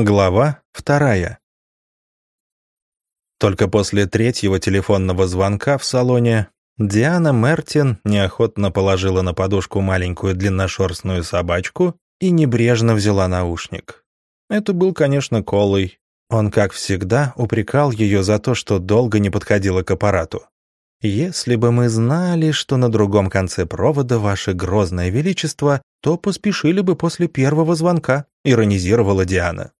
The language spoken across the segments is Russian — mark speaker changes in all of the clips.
Speaker 1: Глава вторая. Только после третьего телефонного звонка в салоне Диана Мертин неохотно положила на подушку маленькую длинношерстную собачку и небрежно взяла наушник. Это был, конечно, Колой. Он, как всегда, упрекал ее за то, что долго не подходила к аппарату. «Если бы мы знали, что на другом конце провода ваше грозное величество, то поспешили бы после первого звонка», — иронизировала Диана.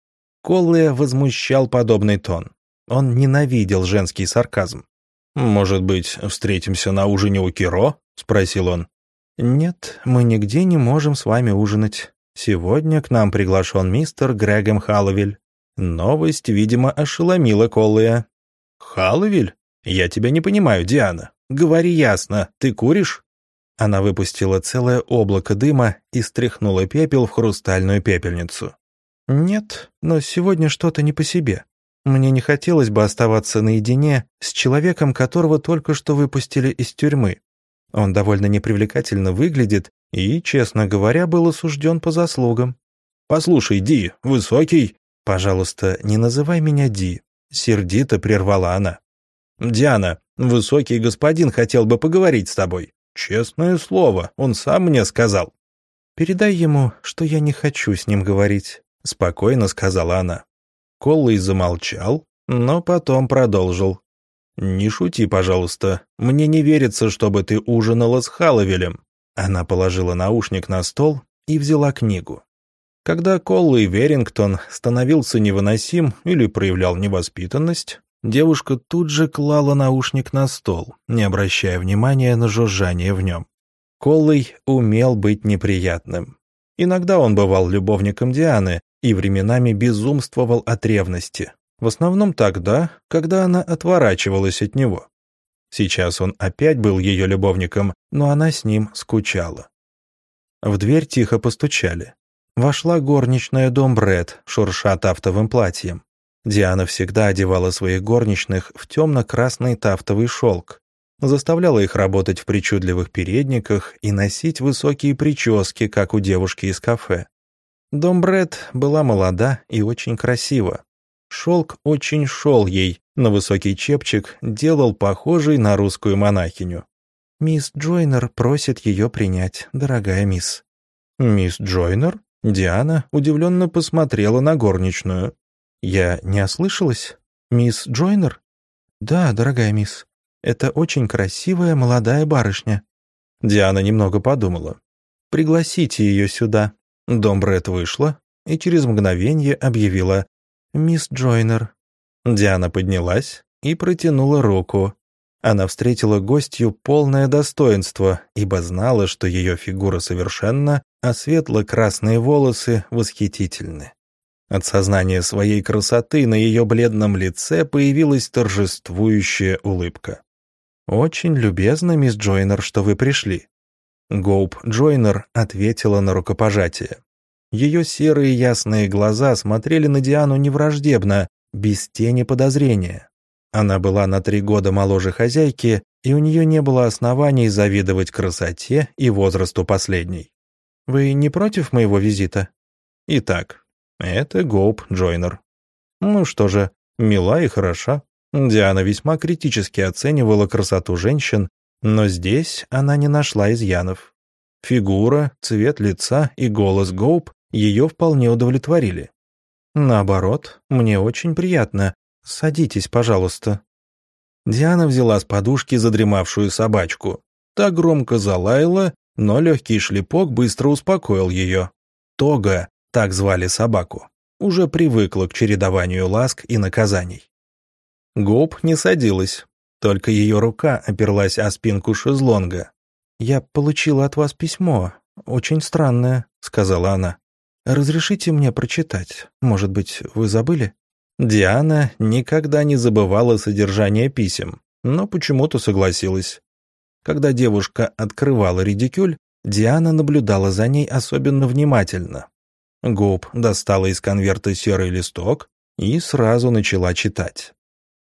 Speaker 1: Коллая возмущал подобный тон. Он ненавидел женский сарказм. «Может быть, встретимся на ужине у Киро?» — спросил он. «Нет, мы нигде не можем с вами ужинать. Сегодня к нам приглашен мистер Грегом Халловиль». Новость, видимо, ошеломила Коллая. «Халловиль? «Я тебя не понимаю, Диана. Говори ясно, ты куришь?» Она выпустила целое облако дыма и стряхнула пепел в хрустальную пепельницу. «Нет, но сегодня что-то не по себе. Мне не хотелось бы оставаться наедине с человеком, которого только что выпустили из тюрьмы. Он довольно непривлекательно выглядит и, честно говоря, был осужден по заслугам». «Послушай, Ди, высокий...» «Пожалуйста, не называй меня Ди», — сердито прервала она. «Диана, высокий господин хотел бы поговорить с тобой. Честное слово, он сам мне сказал». «Передай ему, что я не хочу с ним говорить», — спокойно сказала она. Коллый замолчал, но потом продолжил. «Не шути, пожалуйста. Мне не верится, чтобы ты ужинала с Халовелем». Она положила наушник на стол и взяла книгу. Когда Коллый Верингтон становился невыносим или проявлял невоспитанность, Девушка тут же клала наушник на стол, не обращая внимания на жужжание в нем. Коллый умел быть неприятным. Иногда он бывал любовником Дианы и временами безумствовал от ревности. В основном тогда, когда она отворачивалась от него. Сейчас он опять был ее любовником, но она с ним скучала. В дверь тихо постучали. Вошла горничная дом Бред, шурша тафтовым платьем. Диана всегда одевала своих горничных в темно-красный тафтовый шелк, заставляла их работать в причудливых передниках и носить высокие прически, как у девушки из кафе. Домбрет была молода и очень красива. Шелк очень шел ей, но высокий чепчик делал похожей на русскую монахиню. «Мисс Джойнер просит ее принять, дорогая мисс». «Мисс Джойнер?» Диана удивленно посмотрела на горничную. «Я не ослышалась? Мисс Джойнер?» «Да, дорогая мисс. Это очень красивая молодая барышня». Диана немного подумала. «Пригласите ее сюда». Домбрет вышла и через мгновение объявила «Мисс Джойнер». Диана поднялась и протянула руку. Она встретила гостью полное достоинство, ибо знала, что ее фигура совершенна, а светло-красные волосы восхитительны. От сознания своей красоты на ее бледном лице появилась торжествующая улыбка. «Очень любезно, мисс Джойнер, что вы пришли». Гоуп Джойнер ответила на рукопожатие. Ее серые ясные глаза смотрели на Диану невраждебно, без тени подозрения. Она была на три года моложе хозяйки, и у нее не было оснований завидовать красоте и возрасту последней. «Вы не против моего визита?» «Итак, это Гоуп Джойнер. Ну что же, мила и хороша. Диана весьма критически оценивала красоту женщин, но здесь она не нашла изъянов. Фигура, цвет лица и голос Гоуп ее вполне удовлетворили. «Наоборот, мне очень приятно. Садитесь, пожалуйста». Диана взяла с подушки задремавшую собачку. Та громко залаяла, но легкий шлепок быстро успокоил ее. Тога так звали собаку, уже привыкла к чередованию ласк и наказаний. Гоп не садилась, только ее рука оперлась о спинку шезлонга. «Я получила от вас письмо, очень странное», — сказала она. «Разрешите мне прочитать? Может быть, вы забыли?» Диана никогда не забывала содержание писем, но почему-то согласилась. Когда девушка открывала редикюль, Диана наблюдала за ней особенно внимательно, Губ достала из конверта серый листок и сразу начала читать.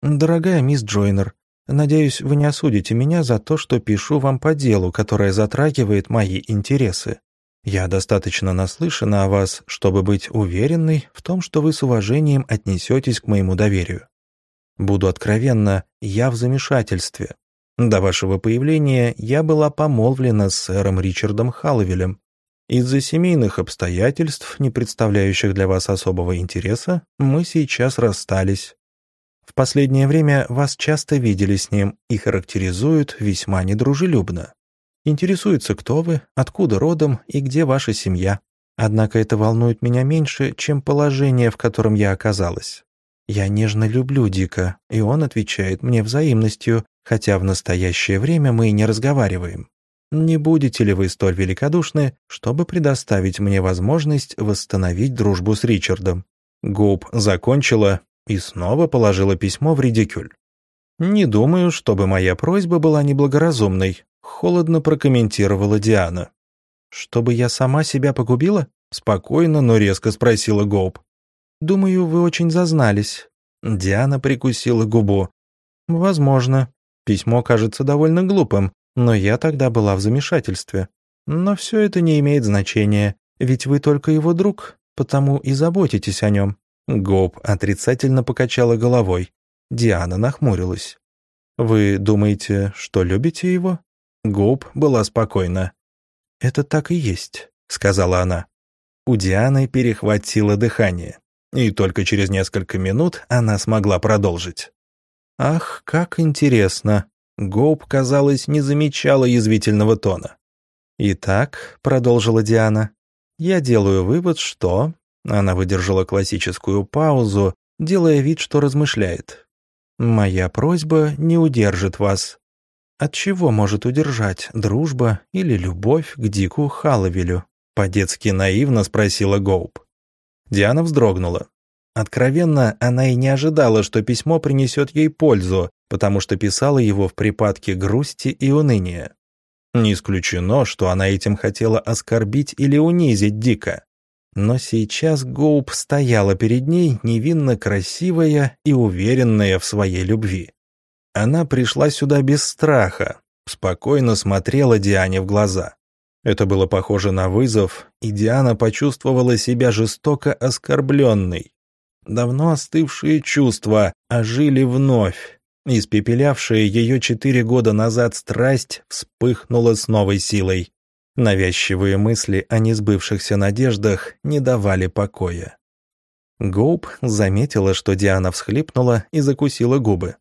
Speaker 1: «Дорогая мисс Джойнер, надеюсь, вы не осудите меня за то, что пишу вам по делу, которое затрагивает мои интересы. Я достаточно наслышана о вас, чтобы быть уверенной в том, что вы с уважением отнесетесь к моему доверию. Буду откровенна, я в замешательстве. До вашего появления я была помолвлена с сэром Ричардом Халловелем. Из-за семейных обстоятельств, не представляющих для вас особого интереса, мы сейчас расстались. Последнее время вас часто видели с ним и характеризуют весьма недружелюбно. Интересуется, кто вы, откуда родом и где ваша семья. Однако это волнует меня меньше, чем положение, в котором я оказалась. Я нежно люблю Дика, и он отвечает мне взаимностью, хотя в настоящее время мы не разговариваем. Не будете ли вы столь великодушны, чтобы предоставить мне возможность восстановить дружбу с Ричардом?» Губ закончила и снова положила письмо в редикюль. «Не думаю, чтобы моя просьба была неблагоразумной», — холодно прокомментировала Диана. «Чтобы я сама себя погубила?» — спокойно, но резко спросила Гоуп. «Думаю, вы очень зазнались». Диана прикусила губу. «Возможно. Письмо кажется довольно глупым, но я тогда была в замешательстве. Но все это не имеет значения, ведь вы только его друг, потому и заботитесь о нем». Гоп отрицательно покачала головой. Диана нахмурилась. «Вы думаете, что любите его?» Гоп была спокойна. «Это так и есть», — сказала она. У Дианы перехватило дыхание, и только через несколько минут она смогла продолжить. «Ах, как интересно!» Гоуп, казалось, не замечала язвительного тона. «Итак», — продолжила Диана, — «я делаю вывод, что...» Она выдержала классическую паузу, делая вид, что размышляет. «Моя просьба не удержит вас. От чего может удержать дружба или любовь к Дику Халловелю?» По-детски наивно спросила Гоуп. Диана вздрогнула. Откровенно, она и не ожидала, что письмо принесет ей пользу, потому что писала его в припадке грусти и уныния. Не исключено, что она этим хотела оскорбить или унизить Дика. Но сейчас Гоуп стояла перед ней, невинно красивая и уверенная в своей любви. Она пришла сюда без страха, спокойно смотрела Диане в глаза. Это было похоже на вызов, и Диана почувствовала себя жестоко оскорбленной. Давно остывшие чувства ожили вновь, Испепелявшая ее четыре года назад страсть вспыхнула с новой силой. Навязчивые мысли о несбывшихся надеждах не давали покоя. Гоуп заметила, что Диана всхлипнула и закусила губы.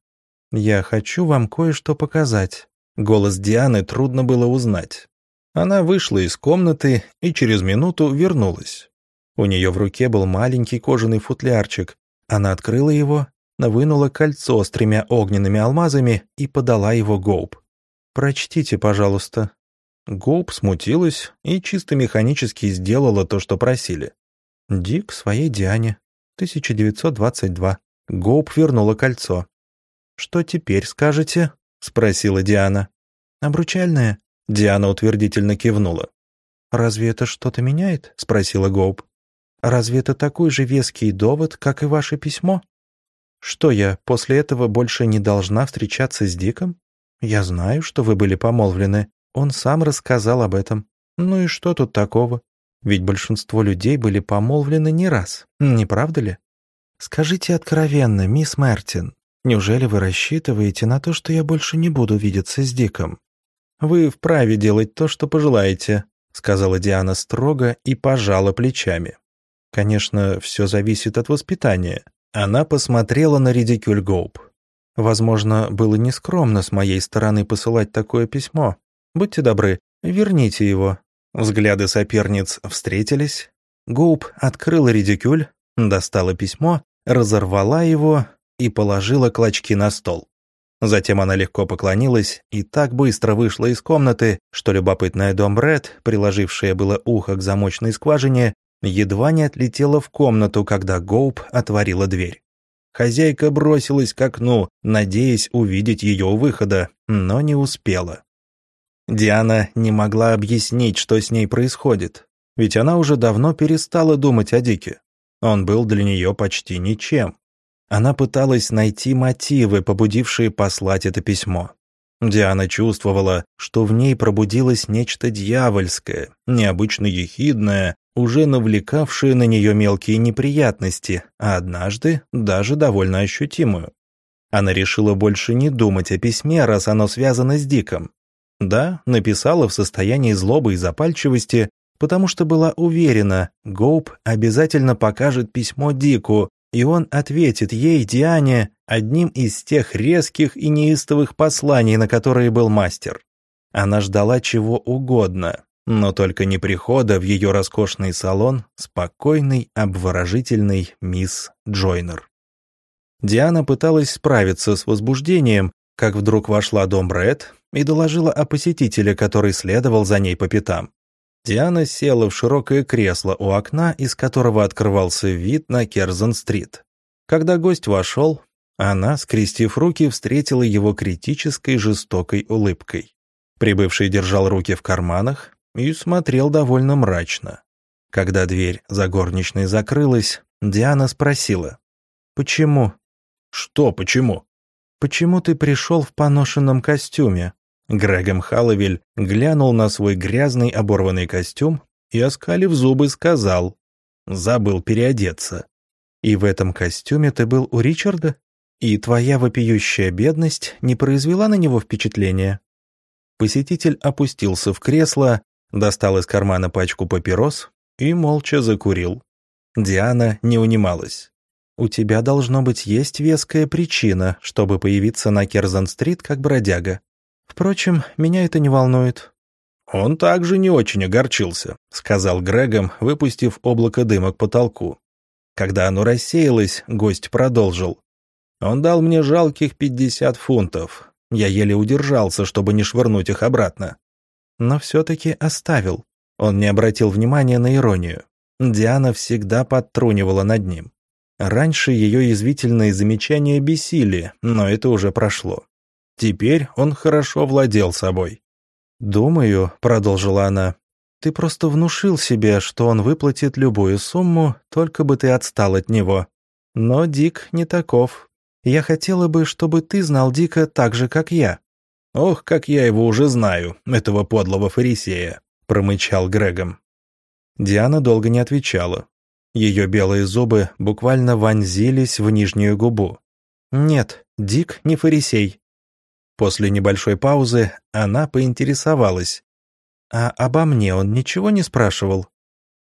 Speaker 1: «Я хочу вам кое-что показать». Голос Дианы трудно было узнать. Она вышла из комнаты и через минуту вернулась. У нее в руке был маленький кожаный футлярчик. Она открыла его вынула кольцо с тремя огненными алмазами и подала его Гоуп. «Прочтите, пожалуйста». Гоуп смутилась и чисто механически сделала то, что просили. «Дик своей Диане, 1922». Гоуп вернула кольцо. «Что теперь скажете?» — спросила Диана. «Обручальное?» Диана утвердительно кивнула. «Разве это что-то меняет?» — спросила Гоуп. «Разве это такой же веский довод, как и ваше письмо?» Что я после этого больше не должна встречаться с Диком? Я знаю, что вы были помолвлены. Он сам рассказал об этом. Ну и что тут такого? Ведь большинство людей были помолвлены не раз, не правда ли? Скажите откровенно, мисс Мартин, неужели вы рассчитываете на то, что я больше не буду видеться с Диком? Вы вправе делать то, что пожелаете, сказала Диана строго и пожала плечами. Конечно, все зависит от воспитания. Она посмотрела на редикюль Гоуп. «Возможно, было нескромно с моей стороны посылать такое письмо. Будьте добры, верните его». Взгляды соперниц встретились. Гоуп открыла редикюль, достала письмо, разорвала его и положила клочки на стол. Затем она легко поклонилась и так быстро вышла из комнаты, что любопытная дом Брэд, приложившая было ухо к замочной скважине, едва не отлетела в комнату, когда Гоуп отворила дверь. Хозяйка бросилась к окну, надеясь увидеть ее у выхода, но не успела. Диана не могла объяснить, что с ней происходит, ведь она уже давно перестала думать о Дике. Он был для нее почти ничем. Она пыталась найти мотивы, побудившие послать это письмо. Диана чувствовала, что в ней пробудилось нечто дьявольское, необычно ехидное, уже навлекавшее на нее мелкие неприятности, а однажды даже довольно ощутимую. Она решила больше не думать о письме, раз оно связано с Диком. Да, написала в состоянии злобы и запальчивости, потому что была уверена, Гоуп обязательно покажет письмо Дику, и он ответит ей, Диане, одним из тех резких и неистовых посланий, на которые был мастер. Она ждала чего угодно, но только не прихода в ее роскошный салон спокойный, обворожительный мисс Джойнер. Диана пыталась справиться с возбуждением, как вдруг вошла дом Брэд и доложила о посетителе, который следовал за ней по пятам. Диана села в широкое кресло у окна, из которого открывался вид на Керзон-стрит. Когда гость вошел, она, скрестив руки, встретила его критической жестокой улыбкой. Прибывший держал руки в карманах и смотрел довольно мрачно. Когда дверь за горничной закрылась, Диана спросила. «Почему?» «Что почему?» «Почему ты пришел в поношенном костюме?» Грегом Халловель глянул на свой грязный оборванный костюм и, оскалив зубы, сказал «Забыл переодеться». «И в этом костюме ты был у Ричарда? И твоя вопиющая бедность не произвела на него впечатления?» Посетитель опустился в кресло, достал из кармана пачку папирос и молча закурил. Диана не унималась. «У тебя, должно быть, есть веская причина, чтобы появиться на Керзон-стрит как бродяга. Впрочем, меня это не волнует». «Он также не очень огорчился», — сказал Грегом, выпустив облако дыма к потолку. Когда оно рассеялось, гость продолжил. «Он дал мне жалких пятьдесят фунтов. Я еле удержался, чтобы не швырнуть их обратно. Но все-таки оставил. Он не обратил внимания на иронию. Диана всегда подтрунивала над ним. Раньше ее язвительные замечания бесили, но это уже прошло. Теперь он хорошо владел собой. «Думаю», — продолжила она, — «ты просто внушил себе, что он выплатит любую сумму, только бы ты отстал от него. Но Дик не таков. Я хотела бы, чтобы ты знал Дика так же, как я». «Ох, как я его уже знаю, этого подлого фарисея», — промычал Грегом. Диана долго не отвечала. Ее белые зубы буквально вонзились в нижнюю губу. «Нет, Дик не фарисей. После небольшой паузы она поинтересовалась. «А обо мне он ничего не спрашивал?»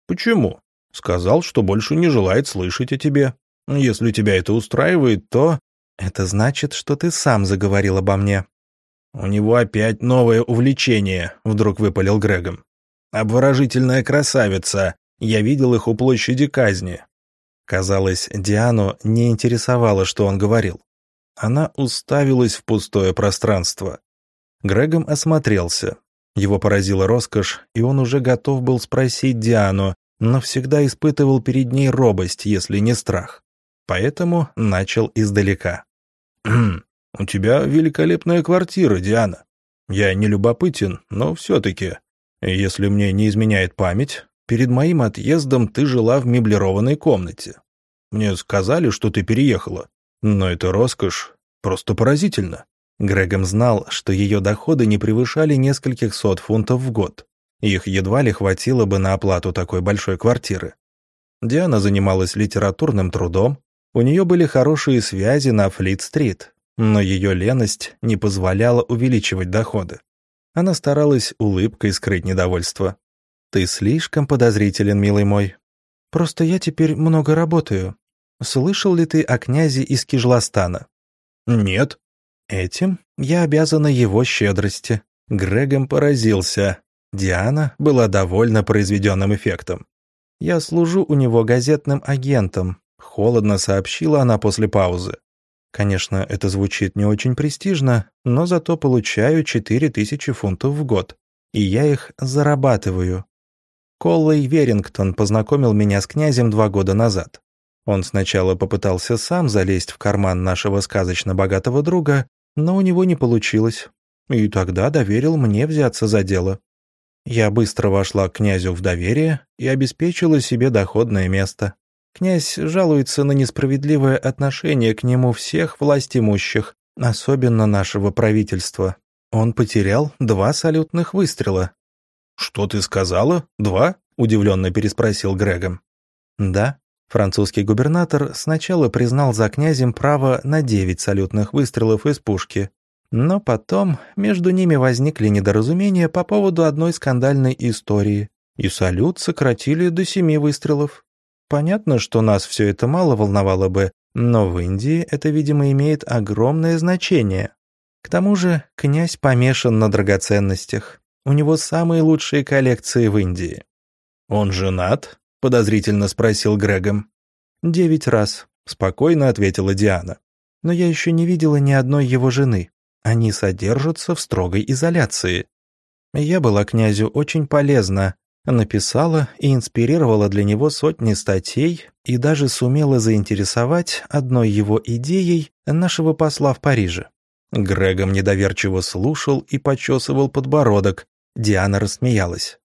Speaker 1: «Почему?» «Сказал, что больше не желает слышать о тебе. Если тебя это устраивает, то...» «Это значит, что ты сам заговорил обо мне». «У него опять новое увлечение», — вдруг выпалил Грегом. «Обворожительная красавица. Я видел их у площади казни». Казалось, Диану не интересовало, что он говорил. Она уставилась в пустое пространство. Грегом осмотрелся. Его поразила роскошь, и он уже готов был спросить Диану, но всегда испытывал перед ней робость, если не страх. Поэтому начал издалека. «У тебя великолепная квартира, Диана. Я не любопытен, но все-таки, если мне не изменяет память, перед моим отъездом ты жила в меблированной комнате. Мне сказали, что ты переехала. Но это роскошь просто поразительно. Грегом знал, что ее доходы не превышали нескольких сот фунтов в год. Их едва ли хватило бы на оплату такой большой квартиры. Диана занималась литературным трудом, у нее были хорошие связи на Флит-стрит, но ее леность не позволяла увеличивать доходы. Она старалась улыбкой скрыть недовольство. «Ты слишком подозрителен, милый мой. Просто я теперь много работаю. Слышал ли ты о князе из Кижластана? Нет. Этим я обязана его щедрости. Грегом поразился. Диана была довольна произведенным эффектом. Я служу у него газетным агентом, холодно сообщила она после паузы. Конечно, это звучит не очень престижно, но зато получаю 4000 фунтов в год, и я их зарабатываю. Коллей Верингтон познакомил меня с князем два года назад. Он сначала попытался сам залезть в карман нашего сказочно богатого друга, но у него не получилось, и тогда доверил мне взяться за дело. Я быстро вошла к князю в доверие и обеспечила себе доходное место. Князь жалуется на несправедливое отношение к нему всех властимущих, особенно нашего правительства. Он потерял два салютных выстрела». «Что ты сказала? Два?» — удивленно переспросил Грегом. «Да». Французский губернатор сначала признал за князем право на девять салютных выстрелов из пушки, но потом между ними возникли недоразумения по поводу одной скандальной истории, и салют сократили до семи выстрелов. Понятно, что нас все это мало волновало бы, но в Индии это, видимо, имеет огромное значение. К тому же князь помешан на драгоценностях. У него самые лучшие коллекции в Индии. «Он женат?» — подозрительно спросил Грегом. «Девять раз», — спокойно ответила Диана. «Но я еще не видела ни одной его жены. Они содержатся в строгой изоляции. Я была князю очень полезна, написала и инспирировала для него сотни статей и даже сумела заинтересовать одной его идеей нашего посла в Париже. Грегом недоверчиво слушал и почесывал подбородок. Диана рассмеялась.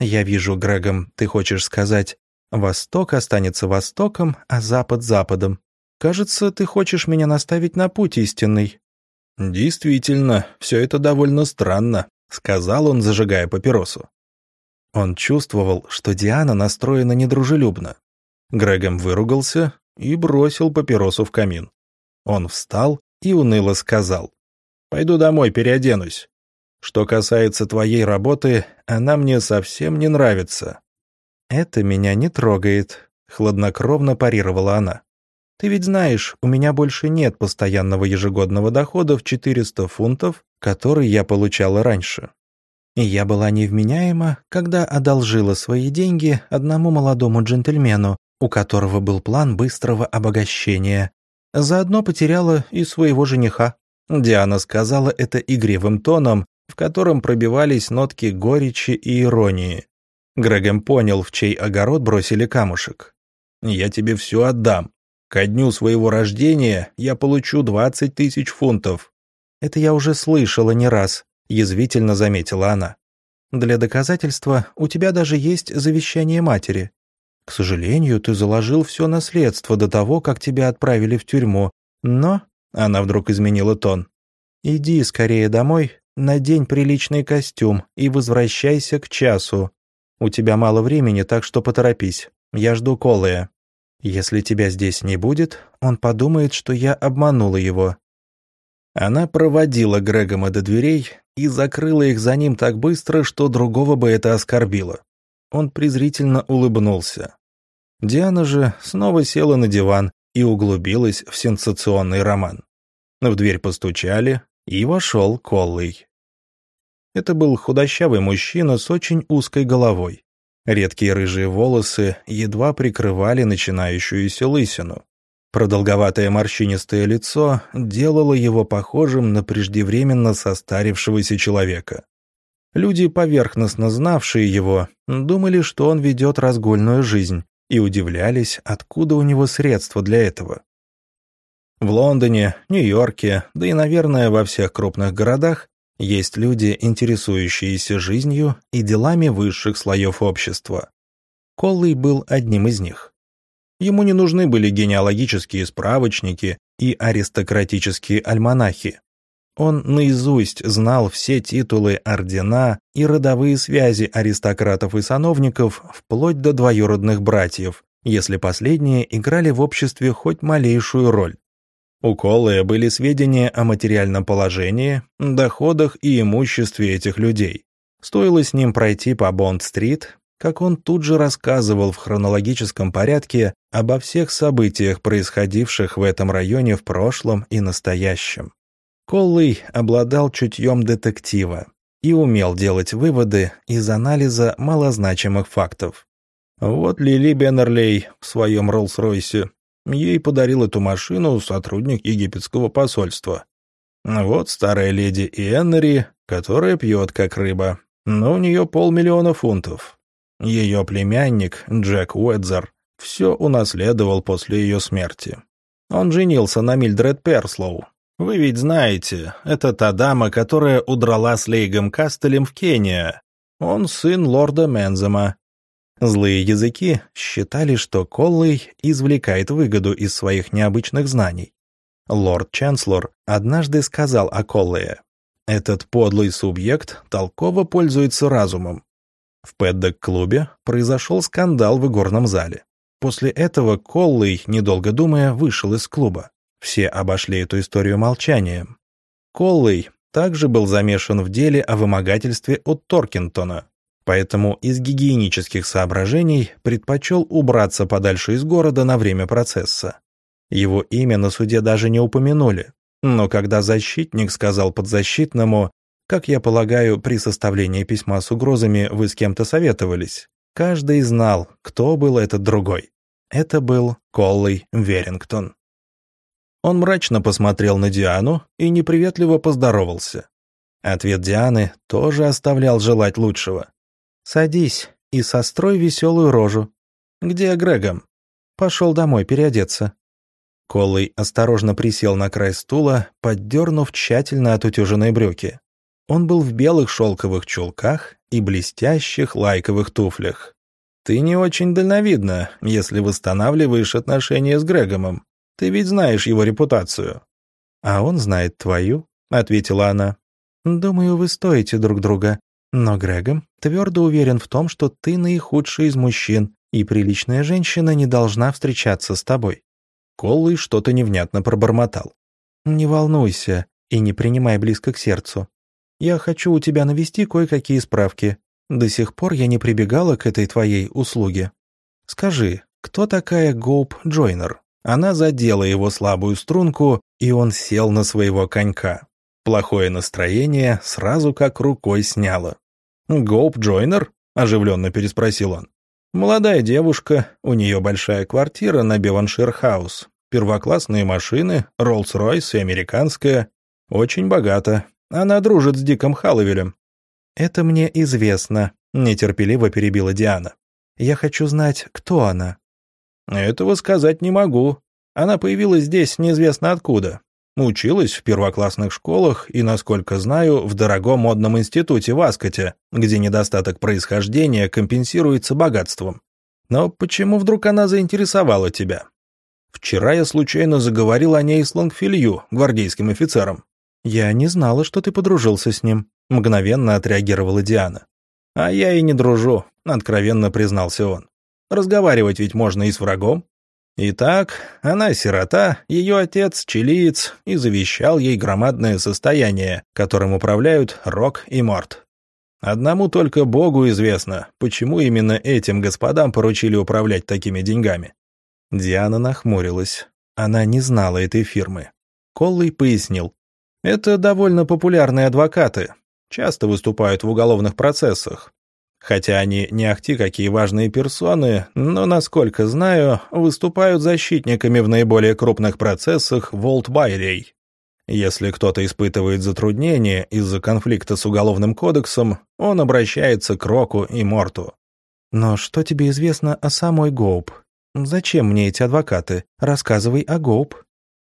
Speaker 1: «Я вижу, Грегом, ты хочешь сказать, Восток останется Востоком, а Запад — Западом. Кажется, ты хочешь меня наставить на путь истинный». «Действительно, все это довольно странно», — сказал он, зажигая папиросу. Он чувствовал, что Диана настроена недружелюбно. Грегом выругался и бросил папиросу в камин. Он встал и уныло сказал. «Пойду домой, переоденусь. Что касается твоей работы, она мне совсем не нравится». «Это меня не трогает», — хладнокровно парировала она. Ты ведь знаешь, у меня больше нет постоянного ежегодного дохода в 400 фунтов, который я получала раньше. И я была невменяема, когда одолжила свои деньги одному молодому джентльмену, у которого был план быстрого обогащения. Заодно потеряла и своего жениха. Диана сказала это игривым тоном, в котором пробивались нотки горечи и иронии. Грегом понял, в чей огород бросили камушек. «Я тебе все отдам», Ко дню своего рождения я получу 20 тысяч фунтов. Это я уже слышала не раз, язвительно заметила она. Для доказательства у тебя даже есть завещание матери. К сожалению, ты заложил все наследство до того, как тебя отправили в тюрьму. Но, она вдруг изменила тон, иди скорее домой, надень приличный костюм и возвращайся к часу. У тебя мало времени, так что поторопись. Я жду Колая. Если тебя здесь не будет, он подумает, что я обманула его». Она проводила Грегома до дверей и закрыла их за ним так быстро, что другого бы это оскорбило. Он презрительно улыбнулся. Диана же снова села на диван и углубилась в сенсационный роман. В дверь постучали, и вошел Коллый. Это был худощавый мужчина с очень узкой головой. Редкие рыжие волосы едва прикрывали начинающуюся лысину. Продолговатое морщинистое лицо делало его похожим на преждевременно состарившегося человека. Люди, поверхностно знавшие его, думали, что он ведет разгульную жизнь, и удивлялись, откуда у него средства для этого. В Лондоне, Нью-Йорке, да и, наверное, во всех крупных городах есть люди, интересующиеся жизнью и делами высших слоев общества. Коллый был одним из них. Ему не нужны были генеалогические справочники и аристократические альманахи. Он наизусть знал все титулы, ордена и родовые связи аристократов и сановников вплоть до двоюродных братьев, если последние играли в обществе хоть малейшую роль. У Коллая были сведения о материальном положении, доходах и имуществе этих людей. Стоило с ним пройти по Бонд-стрит, как он тут же рассказывал в хронологическом порядке обо всех событиях, происходивших в этом районе в прошлом и настоящем. Коллый обладал чутьем детектива и умел делать выводы из анализа малозначимых фактов. Вот Лили Беннерлей в своем Роллс-Ройсе Ей подарил эту машину сотрудник египетского посольства. Вот старая леди Эннери, которая пьет как рыба, но у нее полмиллиона фунтов. Ее племянник, Джек Уэдзер, все унаследовал после ее смерти. Он женился на Мильдред Перслоу. Вы ведь знаете, это та дама, которая удрала с Лейгом Кастелем в Кению. Он сын лорда Мензема, Злые языки считали, что Коллый извлекает выгоду из своих необычных знаний. Лорд-чанслор однажды сказал о Коллее. Этот подлый субъект толково пользуется разумом. В Пэддок-клубе произошел скандал в игорном зале. После этого Коллый, недолго думая, вышел из клуба. Все обошли эту историю молчанием. Коллый также был замешан в деле о вымогательстве от Торкинтона, поэтому из гигиенических соображений предпочел убраться подальше из города на время процесса. Его имя на суде даже не упомянули, но когда защитник сказал подзащитному, как я полагаю, при составлении письма с угрозами вы с кем-то советовались, каждый знал, кто был этот другой. Это был Коллый Верингтон. Он мрачно посмотрел на Диану и неприветливо поздоровался. Ответ Дианы тоже оставлял желать лучшего. «Садись и сострой веселую рожу». «Где Грегом?» «Пошел домой переодеться». Колый осторожно присел на край стула, поддернув тщательно отутюженные брюки. Он был в белых шелковых чулках и блестящих лайковых туфлях. «Ты не очень дальновидна, если восстанавливаешь отношения с Грегомом. Ты ведь знаешь его репутацию». «А он знает твою», — ответила она. «Думаю, вы стоите друг друга. Но Грегом твердо уверен в том, что ты наихудший из мужчин, и приличная женщина не должна встречаться с тобой». Коллый что-то невнятно пробормотал. «Не волнуйся и не принимай близко к сердцу. Я хочу у тебя навести кое-какие справки. До сих пор я не прибегала к этой твоей услуге. Скажи, кто такая Гоуп Джойнер?» Она задела его слабую струнку, и он сел на своего конька. Плохое настроение сразу как рукой сняло. «Гоуп Джойнер?» – оживленно переспросил он. «Молодая девушка, у нее большая квартира на Беваншир-хаус, первоклассные машины, Роллс-Ройс и американская. Очень богата. Она дружит с Диком Халловелем». «Это мне известно», – нетерпеливо перебила Диана. «Я хочу знать, кто она». «Этого сказать не могу. Она появилась здесь неизвестно откуда. Училась в первоклассных школах и, насколько знаю, в дорогом модном институте в Аскоте, где недостаток происхождения компенсируется богатством. Но почему вдруг она заинтересовала тебя? Вчера я случайно заговорил о ней с Лангфилью, гвардейским офицером. Я не знала, что ты подружился с ним, мгновенно отреагировала Диана. А я и не дружу, откровенно признался он. Разговаривать ведь можно и с врагом. Итак, она сирота, ее отец чилиец и завещал ей громадное состояние, которым управляют Рок и Морт. Одному только Богу известно, почему именно этим господам поручили управлять такими деньгами. Диана нахмурилась. Она не знала этой фирмы. Коллый пояснил. Это довольно популярные адвокаты. Часто выступают в уголовных процессах. Хотя они не ахти какие важные персоны, но, насколько знаю, выступают защитниками в наиболее крупных процессах в Олд-Байлей. Если кто-то испытывает затруднения из-за конфликта с Уголовным кодексом, он обращается к Року и Морту. «Но что тебе известно о самой Гоуп? Зачем мне эти адвокаты? Рассказывай о Гоуп».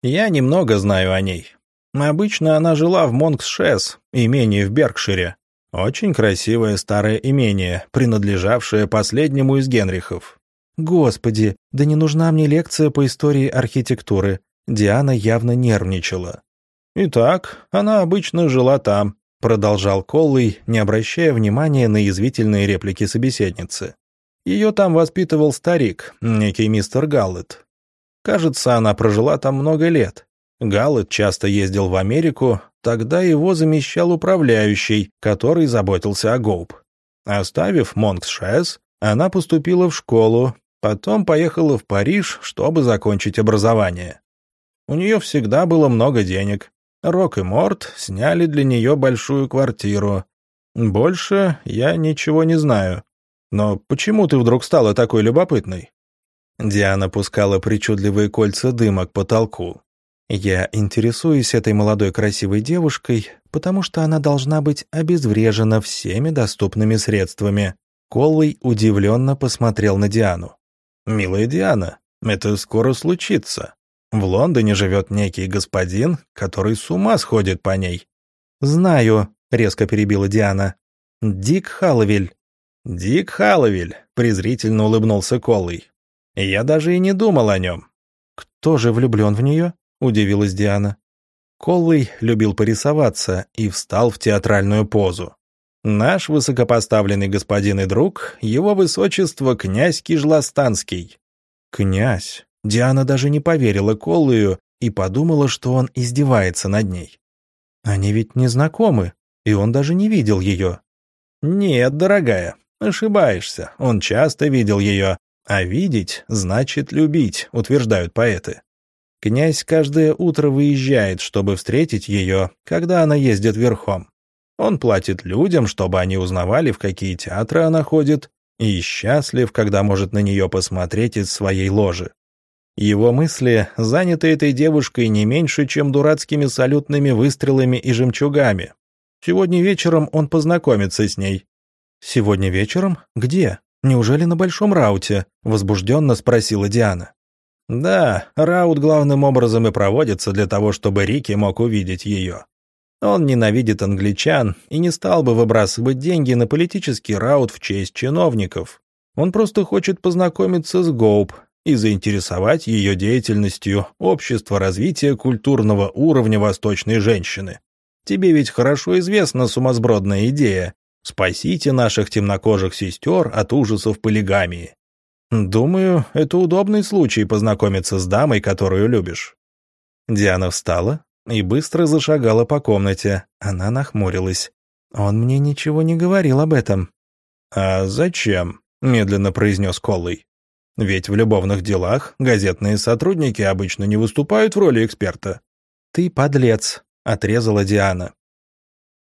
Speaker 1: «Я немного знаю о ней. Обычно она жила в Монкс-Шесс, имении в Беркшире. Очень красивое старое имение, принадлежавшее последнему из Генрихов. Господи, да не нужна мне лекция по истории архитектуры. Диана явно нервничала. Итак, она обычно жила там, продолжал Коллый, не обращая внимания на язвительные реплики собеседницы. Ее там воспитывал старик, некий мистер Галлет. Кажется, она прожила там много лет. Галлет часто ездил в Америку, Тогда его замещал управляющий, который заботился о Гоуп. Оставив Монкс-Шесс, она поступила в школу, потом поехала в Париж, чтобы закончить образование. У нее всегда было много денег. Рок и Морт сняли для нее большую квартиру. Больше я ничего не знаю. Но почему ты вдруг стала такой любопытной?» Диана пускала причудливые кольца дыма к потолку. Я интересуюсь этой молодой красивой девушкой, потому что она должна быть обезврежена всеми доступными средствами. Коллый удивленно посмотрел на Диану. «Милая Диана, это скоро случится. В Лондоне живет некий господин, который с ума сходит по ней». «Знаю», — резко перебила Диана. «Дик Халловиль». «Дик Халловиль», — презрительно улыбнулся Коллый. «Я даже и не думал о нем». «Кто же влюблен в нее?» Удивилась Диана. Коллый любил порисоваться и встал в театральную позу. Наш высокопоставленный господин и друг, его высочество князь Кижластанский. Князь. Диана даже не поверила Коллую и подумала, что он издевается над ней. Они ведь не знакомы, и он даже не видел ее. Нет, дорогая, ошибаешься, он часто видел ее, а видеть значит любить, утверждают поэты. Князь каждое утро выезжает, чтобы встретить ее, когда она ездит верхом. Он платит людям, чтобы они узнавали, в какие театры она ходит, и счастлив, когда может на нее посмотреть из своей ложи. Его мысли заняты этой девушкой не меньше, чем дурацкими салютными выстрелами и жемчугами. Сегодня вечером он познакомится с ней. «Сегодня вечером? Где? Неужели на Большом Рауте?» — возбужденно спросила Диана. «Да, Раут главным образом и проводится для того, чтобы Рики мог увидеть ее. Он ненавидит англичан и не стал бы выбрасывать деньги на политический раут в честь чиновников. Он просто хочет познакомиться с Гоуп и заинтересовать ее деятельностью общество развития культурного уровня восточной женщины. Тебе ведь хорошо известна сумасбродная идея «Спасите наших темнокожих сестер от ужасов полигамии». Думаю, это удобный случай познакомиться с дамой, которую любишь. Диана встала, и быстро зашагала по комнате. Она нахмурилась. Он мне ничего не говорил об этом. «А зачем?» — медленно произнес Коллый. «Ведь в любовных делах газетные сотрудники обычно не выступают в роли эксперта». «Ты подлец», — отрезала Диана.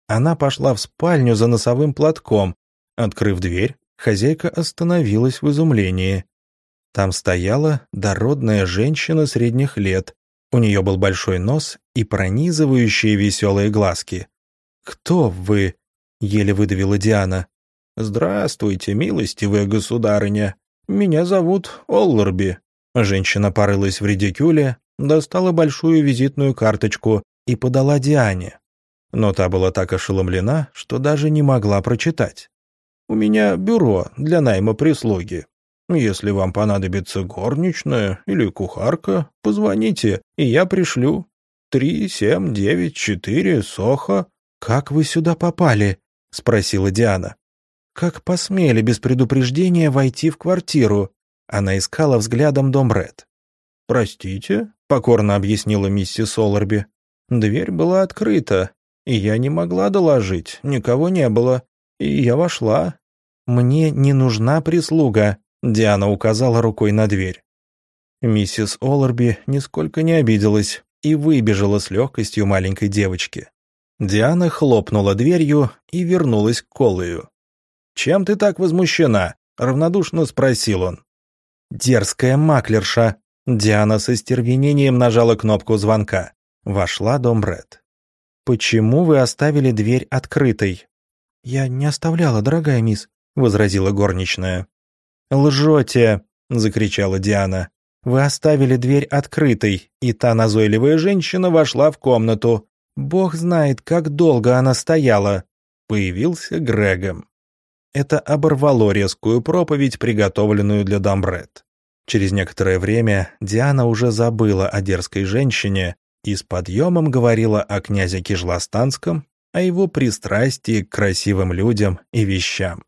Speaker 1: Она пошла в спальню за носовым платком. Открыв дверь, хозяйка остановилась в изумлении. Там стояла дородная женщина средних лет, у нее был большой нос и пронизывающие веселые глазки. «Кто вы?» — еле выдавила Диана. «Здравствуйте, милостивая государыня. Меня зовут Олларби». Женщина порылась в редикюле, достала большую визитную карточку и подала Диане. Но та была так ошеломлена, что даже не могла прочитать. «У меня бюро для найма прислуги. Если вам понадобится горничная или кухарка, позвоните, и я пришлю. Три, семь, девять, четыре, Сохо. Как вы сюда попали? спросила Диана. Как посмели без предупреждения войти в квартиру? Она искала взглядом дом Ред. Простите, покорно объяснила миссис Оларби. Дверь была открыта, и я не могла доложить, никого не было. И я вошла. Мне не нужна прислуга, Диана указала рукой на дверь. Миссис Олларби нисколько не обиделась и выбежала с легкостью маленькой девочки. Диана хлопнула дверью и вернулась к Коллою. «Чем ты так возмущена?» — равнодушно спросил он. «Дерзкая маклерша!» Диана со стервенением нажала кнопку звонка. Вошла дом Брэд. «Почему вы оставили дверь открытой?» «Я не оставляла, дорогая мисс», — возразила горничная. «Лжете!» — закричала Диана. «Вы оставили дверь открытой, и та назойливая женщина вошла в комнату. Бог знает, как долго она стояла». Появился Грегом. Это оборвало резкую проповедь, приготовленную для Дамбрет. Через некоторое время Диана уже забыла о дерзкой женщине и с подъемом говорила о князе Кижластанском, о его пристрастии к красивым людям и вещам.